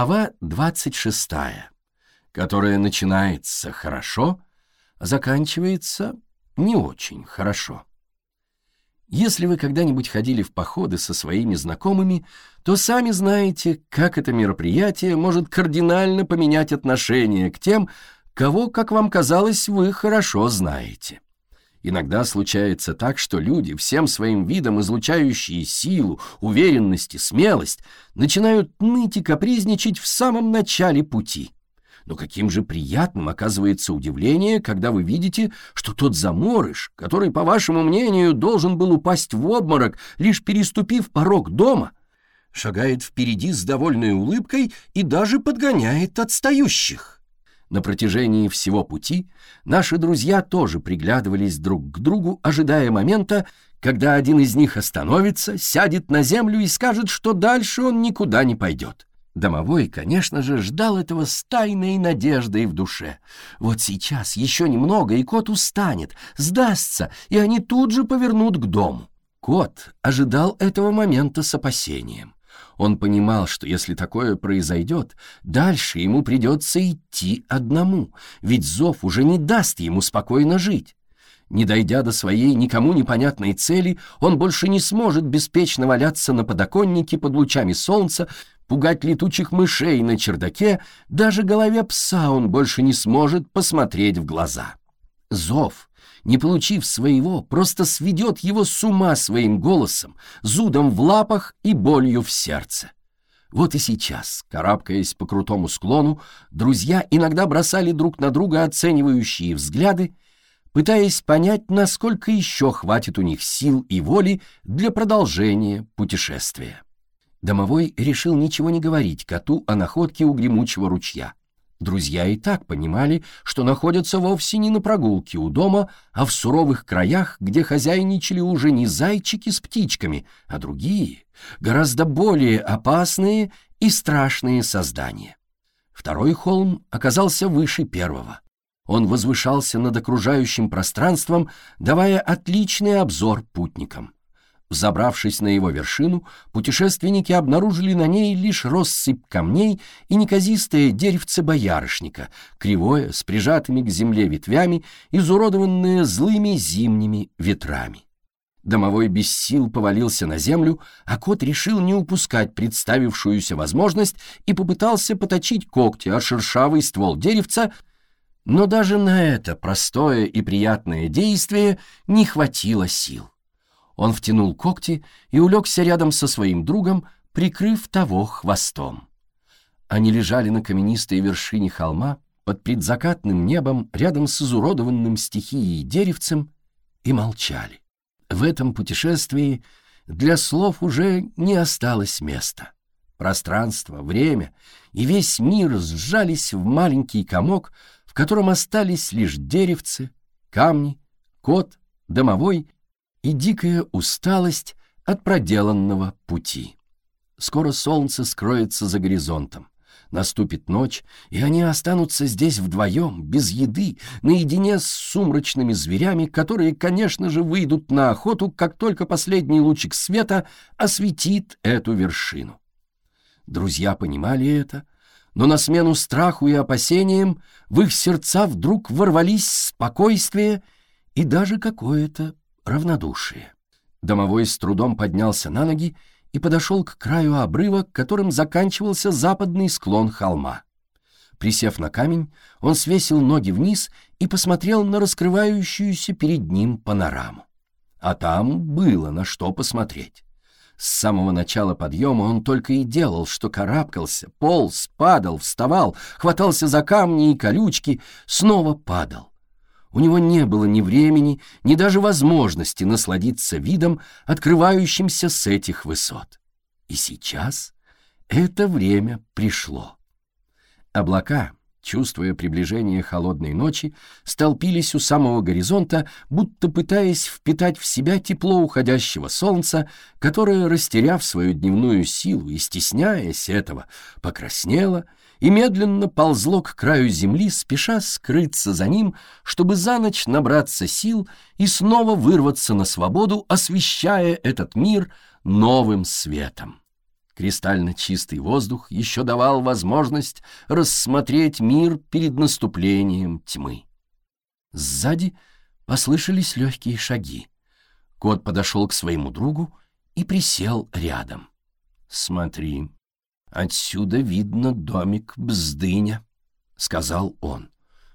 Глава 26, которая начинается хорошо, а заканчивается не очень хорошо. Если вы когда-нибудь ходили в походы со своими знакомыми, то сами знаете, как это мероприятие может кардинально поменять отношение к тем, кого, как вам казалось, вы хорошо знаете. Иногда случается так, что люди, всем своим видом излучающие силу, уверенность и смелость, начинают ныть и капризничать в самом начале пути. Но каким же приятным оказывается удивление, когда вы видите, что тот заморыш, который, по вашему мнению, должен был упасть в обморок, лишь переступив порог дома, шагает впереди с довольной улыбкой и даже подгоняет отстающих. На протяжении всего пути наши друзья тоже приглядывались друг к другу, ожидая момента, когда один из них остановится, сядет на землю и скажет, что дальше он никуда не пойдет. Домовой, конечно же, ждал этого с тайной надеждой в душе. Вот сейчас еще немного, и кот устанет, сдастся, и они тут же повернут к дому. Кот ожидал этого момента с опасением. Он понимал, что если такое произойдет, дальше ему придется идти одному, ведь зов уже не даст ему спокойно жить. Не дойдя до своей никому непонятной цели, он больше не сможет беспечно валяться на подоконнике под лучами солнца, пугать летучих мышей на чердаке, даже голове пса он больше не сможет посмотреть в глаза. Зов не получив своего, просто сведет его с ума своим голосом, зудом в лапах и болью в сердце. Вот и сейчас, карабкаясь по крутому склону, друзья иногда бросали друг на друга оценивающие взгляды, пытаясь понять, насколько еще хватит у них сил и воли для продолжения путешествия. Домовой решил ничего не говорить коту о находке у гремучего ручья. Друзья и так понимали, что находятся вовсе не на прогулке у дома, а в суровых краях, где хозяйничали уже не зайчики с птичками, а другие, гораздо более опасные и страшные создания. Второй холм оказался выше первого. Он возвышался над окружающим пространством, давая отличный обзор путникам. Взобравшись на его вершину, путешественники обнаружили на ней лишь россыпь камней и неказистое деревце боярышника, кривое, с прижатыми к земле ветвями, изуродованное злыми зимними ветрами. Домовой без сил повалился на землю, а кот решил не упускать представившуюся возможность и попытался поточить когти о шершавый ствол деревца, но даже на это простое и приятное действие не хватило сил. Он втянул когти и улегся рядом со своим другом, прикрыв того хвостом. Они лежали на каменистой вершине холма под предзакатным небом рядом с изуродованным стихией деревцем и молчали. В этом путешествии для слов уже не осталось места. Пространство, время и весь мир сжались в маленький комок, в котором остались лишь деревцы, камни, кот, домовой и дикая усталость от проделанного пути. Скоро солнце скроется за горизонтом. Наступит ночь, и они останутся здесь вдвоем, без еды, наедине с сумрачными зверями, которые, конечно же, выйдут на охоту, как только последний лучик света осветит эту вершину. Друзья понимали это, но на смену страху и опасениям в их сердца вдруг ворвались спокойствие и даже какое-то равнодушие. Домовой с трудом поднялся на ноги и подошел к краю обрыва, которым заканчивался западный склон холма. Присев на камень, он свесил ноги вниз и посмотрел на раскрывающуюся перед ним панораму. А там было на что посмотреть. С самого начала подъема он только и делал, что карабкался, полз, падал, вставал, хватался за камни и колючки, снова падал. У него не было ни времени, ни даже возможности насладиться видом, открывающимся с этих высот. И сейчас это время пришло. Облака, чувствуя приближение холодной ночи, столпились у самого горизонта, будто пытаясь впитать в себя тепло уходящего солнца, которое, растеряв свою дневную силу и стесняясь этого, покраснело — и медленно ползло к краю земли, спеша скрыться за ним, чтобы за ночь набраться сил и снова вырваться на свободу, освещая этот мир новым светом. Кристально чистый воздух еще давал возможность рассмотреть мир перед наступлением тьмы. Сзади послышались легкие шаги. Кот подошел к своему другу и присел рядом. «Смотри, отсюда видно домик Бздыня», — сказал он.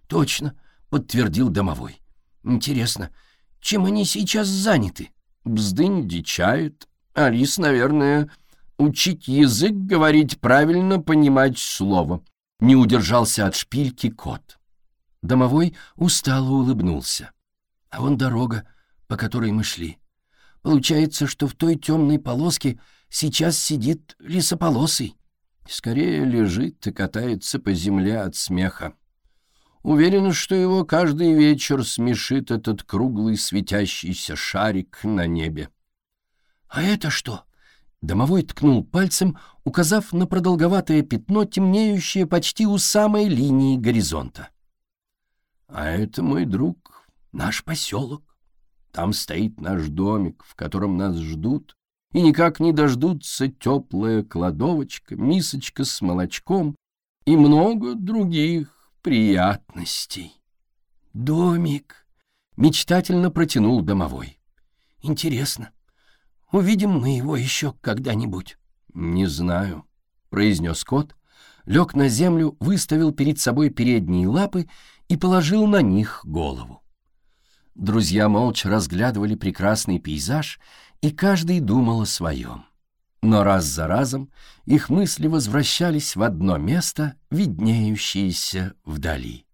«Точно», — подтвердил домовой. «Интересно, чем они сейчас заняты?» Бздынь дичает, Алис, наверное, учить язык, говорить правильно, понимать слово. Не удержался от шпильки кот. Домовой устало улыбнулся. А вон дорога, по которой мы шли. Получается, что в той темной полоске сейчас сидит лесополосый. Скорее лежит и катается по земле от смеха. Уверен, что его каждый вечер смешит этот круглый светящийся шарик на небе. «А это что?» Домовой ткнул пальцем, указав на продолговатое пятно, темнеющее почти у самой линии горизонта. «А это, мой друг, наш поселок. Там стоит наш домик, в котором нас ждут, и никак не дождутся теплая кладовочка, мисочка с молочком и много других приятностей». «Домик!» — мечтательно протянул домовой. «Интересно, Увидим мы его еще когда-нибудь». «Не знаю», — произнес кот, лег на землю, выставил перед собой передние лапы и положил на них голову. Друзья молча разглядывали прекрасный пейзаж, и каждый думал о своем. Но раз за разом их мысли возвращались в одно место, виднеющееся вдали,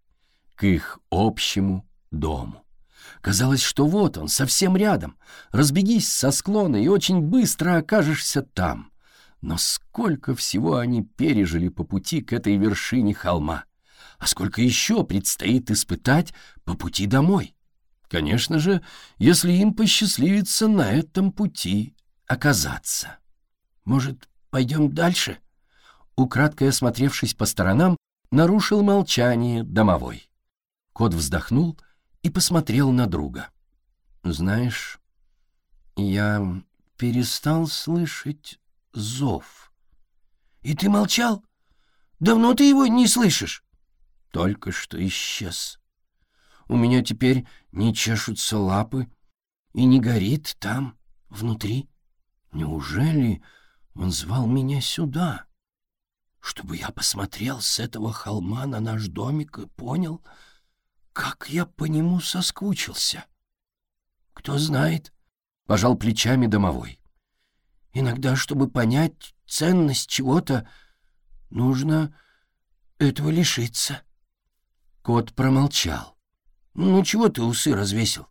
к их общему дому. Казалось, что вот он, совсем рядом. Разбегись со склона, и очень быстро окажешься там. Но сколько всего они пережили по пути к этой вершине холма. А сколько еще предстоит испытать по пути домой. Конечно же, если им посчастливится на этом пути оказаться. Может, пойдем дальше? Украдкой осмотревшись по сторонам, нарушил молчание домовой. Кот вздохнул — и посмотрел на друга. «Знаешь, я перестал слышать зов». «И ты молчал? Давно ты его не слышишь?» «Только что исчез. У меня теперь не чешутся лапы и не горит там, внутри. Неужели он звал меня сюда?» чтобы я посмотрел с этого холма на наш домик и понял, как я по нему соскучился. Кто знает, — пожал плечами домовой. Иногда, чтобы понять ценность чего-то, нужно этого лишиться. Кот промолчал. Ну, чего ты усы развесил?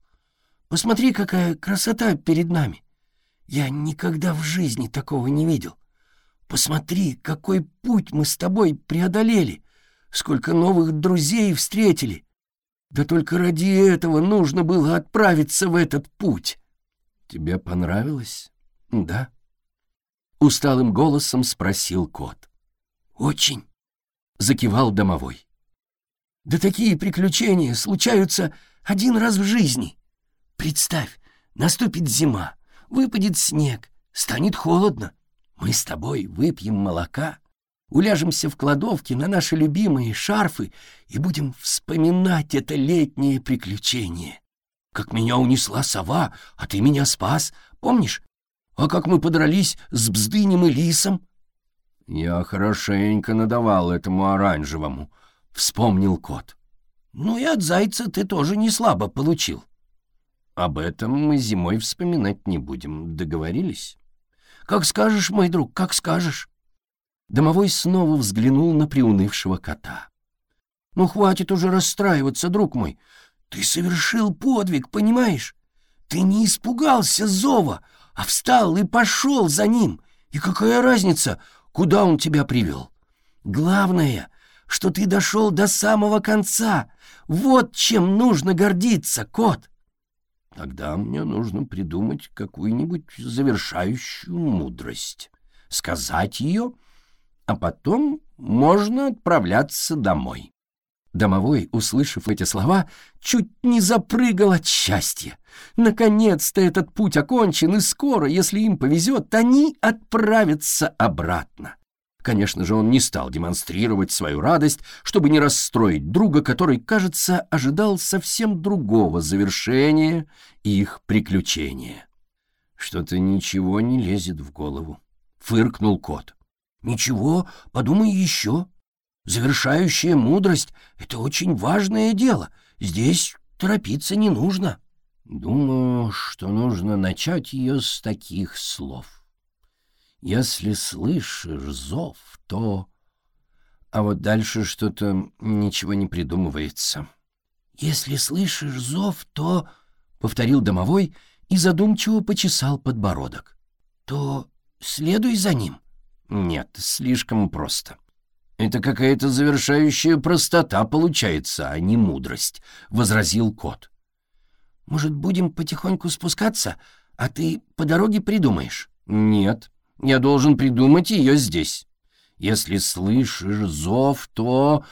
Посмотри, какая красота перед нами. Я никогда в жизни такого не видел. Посмотри, какой путь мы с тобой преодолели, сколько новых друзей встретили. Да только ради этого нужно было отправиться в этот путь. Тебе понравилось? Да? Усталым голосом спросил кот. Очень, закивал домовой. Да такие приключения случаются один раз в жизни. Представь, наступит зима, выпадет снег, станет холодно. Мы с тобой выпьем молока, уляжемся в кладовке на наши любимые шарфы и будем вспоминать это летнее приключение. Как меня унесла сова, а ты меня спас, помнишь? А как мы подрались с Бздынем и Лисом? Я хорошенько надавал этому оранжевому, — вспомнил кот. Ну и от зайца ты тоже не слабо получил. Об этом мы зимой вспоминать не будем, договорились? Как скажешь, мой друг, как скажешь. Домовой снова взглянул на приунывшего кота. «Ну, хватит уже расстраиваться, друг мой. Ты совершил подвиг, понимаешь? Ты не испугался зова, а встал и пошел за ним. И какая разница, куда он тебя привел? Главное, что ты дошел до самого конца. Вот чем нужно гордиться, кот!» «Тогда мне нужно придумать какую-нибудь завершающую мудрость. Сказать ее — а потом можно отправляться домой. Домовой, услышав эти слова, чуть не запрыгал от счастья. Наконец-то этот путь окончен, и скоро, если им повезет, они отправятся обратно. Конечно же, он не стал демонстрировать свою радость, чтобы не расстроить друга, который, кажется, ожидал совсем другого завершения их приключения. «Что-то ничего не лезет в голову», — фыркнул кот. «Ничего, подумай еще. Завершающая мудрость — это очень важное дело. Здесь торопиться не нужно». «Думаю, что нужно начать ее с таких слов». Если слышишь зов, то... А вот дальше что-то ничего не придумывается. «Если слышишь зов, то...» — повторил домовой и задумчиво почесал подбородок. «То следуй за ним». «Нет, слишком просто. Это какая-то завершающая простота получается, а не мудрость», — возразил кот. «Может, будем потихоньку спускаться, а ты по дороге придумаешь?» «Нет, я должен придумать ее здесь. Если слышишь зов, то...»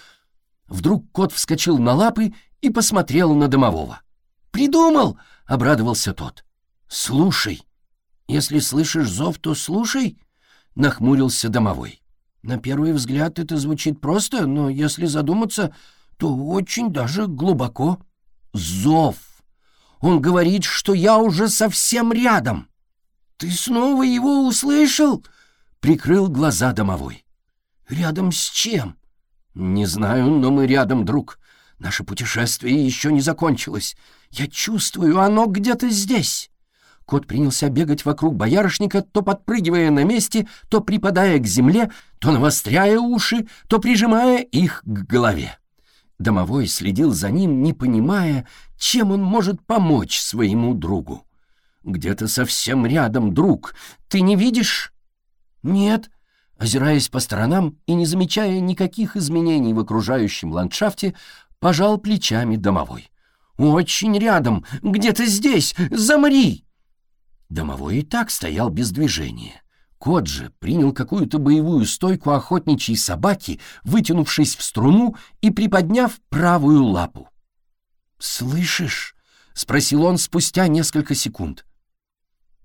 Вдруг кот вскочил на лапы и посмотрел на домового. «Придумал!» — обрадовался тот. «Слушай. Если слышишь зов, то слушай!» — нахмурился домовой. «На первый взгляд это звучит просто, но если задуматься, то очень даже глубоко. Зов! Он говорит, что я уже совсем рядом!» «Ты снова его услышал?» — прикрыл глаза домовой. «Рядом с чем?» «Не знаю, но мы рядом, друг. Наше путешествие еще не закончилось. Я чувствую, оно где-то здесь». Кот принялся бегать вокруг боярышника, то подпрыгивая на месте, то припадая к земле, то навостряя уши, то прижимая их к голове. Домовой следил за ним, не понимая, чем он может помочь своему другу. «Где-то совсем рядом, друг. Ты не видишь?» «Нет», озираясь по сторонам и не замечая никаких изменений в окружающем ландшафте, пожал плечами домовой. «Очень рядом, где-то здесь, замри!» Домовой и так стоял без движения. Кот же принял какую-то боевую стойку охотничьей собаки, вытянувшись в струну и приподняв правую лапу. «Слышишь?» — спросил он спустя несколько секунд.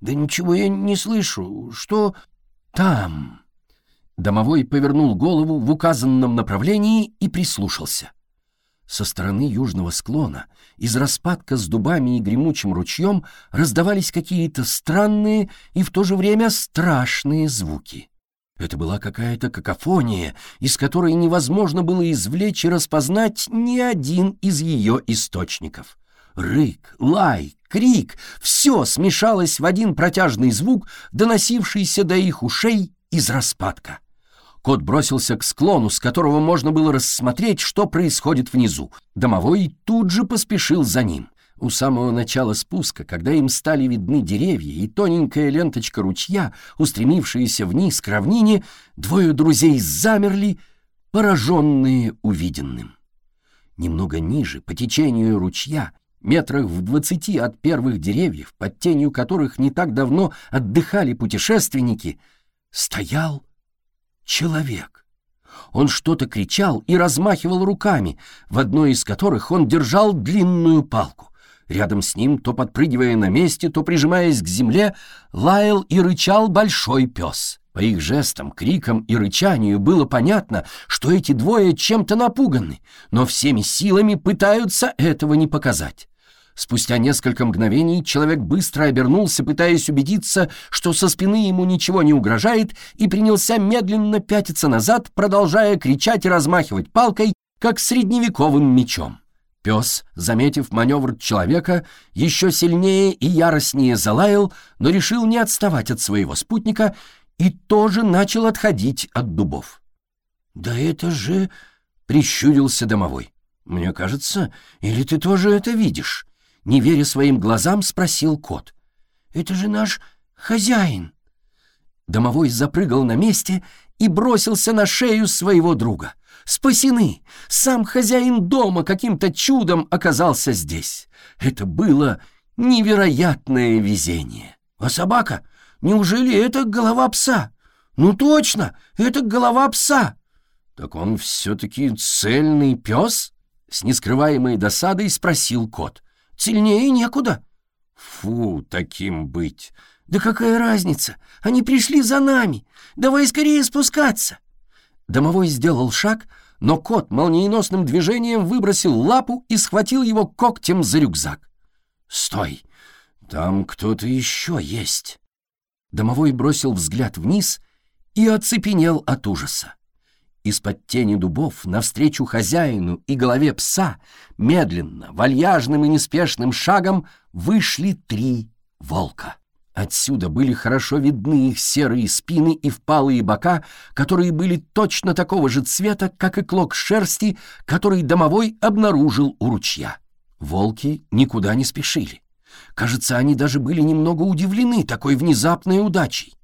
«Да ничего я не слышу. Что там?» Домовой повернул голову в указанном направлении и прислушался. Со стороны южного склона, из распадка с дубами и гремучим ручьем, раздавались какие-то странные и в то же время страшные звуки. Это была какая-то какофония, из которой невозможно было извлечь и распознать ни один из ее источников. Рык, лай, крик — все смешалось в один протяжный звук, доносившийся до их ушей из распадка. Кот бросился к склону, с которого можно было рассмотреть, что происходит внизу. Домовой тут же поспешил за ним. У самого начала спуска, когда им стали видны деревья и тоненькая ленточка ручья, устремившаяся вниз к равнине, двое друзей замерли, пораженные увиденным. Немного ниже, по течению ручья, метрах в двадцати от первых деревьев, под тенью которых не так давно отдыхали путешественники, стоял человек. Он что-то кричал и размахивал руками, в одной из которых он держал длинную палку. Рядом с ним, то подпрыгивая на месте, то прижимаясь к земле, лаял и рычал большой пес. По их жестам, крикам и рычанию было понятно, что эти двое чем-то напуганы, но всеми силами пытаются этого не показать. Спустя несколько мгновений человек быстро обернулся, пытаясь убедиться, что со спины ему ничего не угрожает, и принялся медленно пятиться назад, продолжая кричать и размахивать палкой, как средневековым мечом. Пес, заметив маневр человека, еще сильнее и яростнее залаял, но решил не отставать от своего спутника и тоже начал отходить от дубов. «Да это же...» — прищурился домовой. «Мне кажется, или ты тоже это видишь?» Не веря своим глазам, спросил кот. «Это же наш хозяин!» Домовой запрыгал на месте и бросился на шею своего друга. «Спасены! Сам хозяин дома каким-то чудом оказался здесь. Это было невероятное везение. А собака? Неужели это голова пса? Ну точно, это голова пса!» «Так он все-таки цельный пес?» С нескрываемой досадой спросил кот. «Сильнее некуда». «Фу, таким быть!» «Да какая разница? Они пришли за нами. Давай скорее спускаться!» Домовой сделал шаг, но кот молниеносным движением выбросил лапу и схватил его когтем за рюкзак. «Стой! Там кто-то еще есть!» Домовой бросил взгляд вниз и оцепенел от ужаса. Из-под тени дубов навстречу хозяину и голове пса медленно, вальяжным и неспешным шагом вышли три волка. Отсюда были хорошо видны их серые спины и впалые бока, которые были точно такого же цвета, как и клок шерсти, который домовой обнаружил у ручья. Волки никуда не спешили. Кажется, они даже были немного удивлены такой внезапной удачей.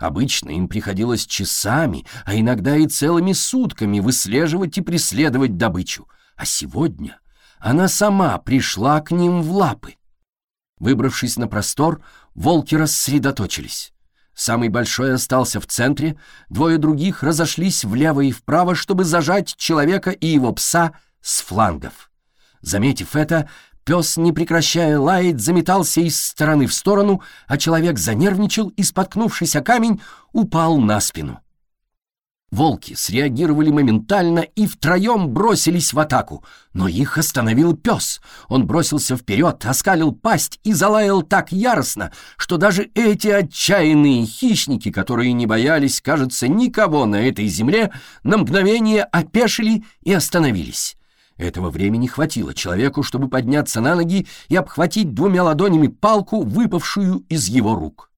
Обычно им приходилось часами, а иногда и целыми сутками выслеживать и преследовать добычу. А сегодня она сама пришла к ним в лапы. Выбравшись на простор, волки рассредоточились. Самый большой остался в центре, двое других разошлись влево и вправо, чтобы зажать человека и его пса с флангов. Заметив это, пес, не прекращая лаять, заметался из стороны в сторону, а человек занервничал и, споткнувшись о камень, упал на спину. Волки среагировали моментально и втроем бросились в атаку, но их остановил пес. Он бросился вперед, оскалил пасть и залаял так яростно, что даже эти отчаянные хищники, которые не боялись, кажется, никого на этой земле, на мгновение опешили и остановились. Этого времени хватило человеку, чтобы подняться на ноги и обхватить двумя ладонями палку, выпавшую из его рук.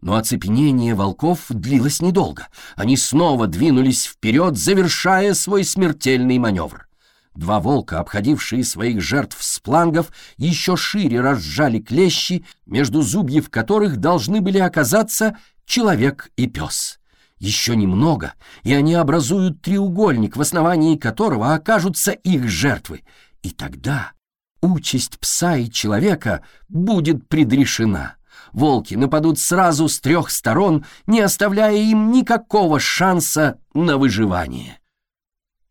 Но оцепенение волков длилось недолго. Они снова двинулись вперед, завершая свой смертельный маневр. Два волка, обходившие своих жертв с плангов, еще шире разжали клещи, между зубьев которых должны были оказаться человек и пес. Еще немного, и они образуют треугольник, в основании которого окажутся их жертвы. И тогда участь пса и человека будет предрешена волки нападут сразу с трех сторон, не оставляя им никакого шанса на выживание.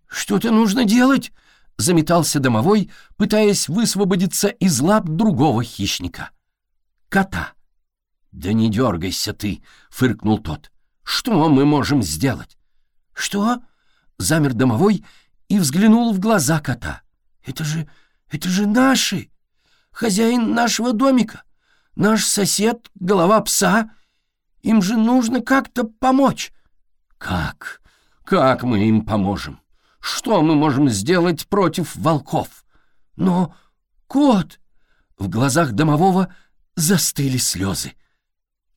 «Что-то нужно делать!» — заметался домовой, пытаясь высвободиться из лап другого хищника. «Кота!» «Да не дергайся ты!» — фыркнул тот. «Что мы можем сделать?» «Что?» — замер домовой и взглянул в глаза кота. «Это же... это же наши! Хозяин нашего домика! Наш сосед — голова пса. Им же нужно как-то помочь». «Как? Как мы им поможем? Что мы можем сделать против волков?» «Но, кот!» В глазах домового застыли слезы.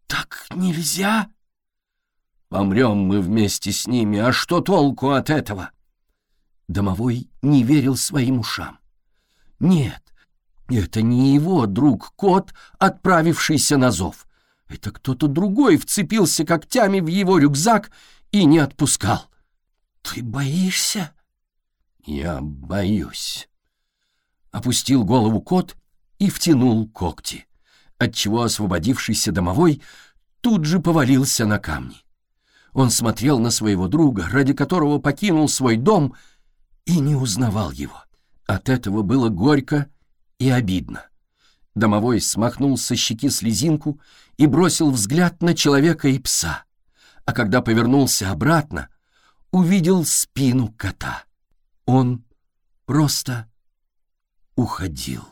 «Так нельзя!» «Помрем мы вместе с ними, а что толку от этого?» Домовой не верил своим ушам. «Нет, это не его друг-кот, отправившийся на зов. Это кто-то другой вцепился когтями в его рюкзак и не отпускал. «Ты боишься?» «Я боюсь». Опустил голову кот и втянул когти, отчего освободившийся домовой тут же повалился на камни. Он смотрел на своего друга, ради которого покинул свой дом, и не узнавал его. От этого было горько и обидно. Домовой смахнул со щеки слезинку и бросил взгляд на человека и пса, а когда повернулся обратно, увидел спину кота. Он просто уходил.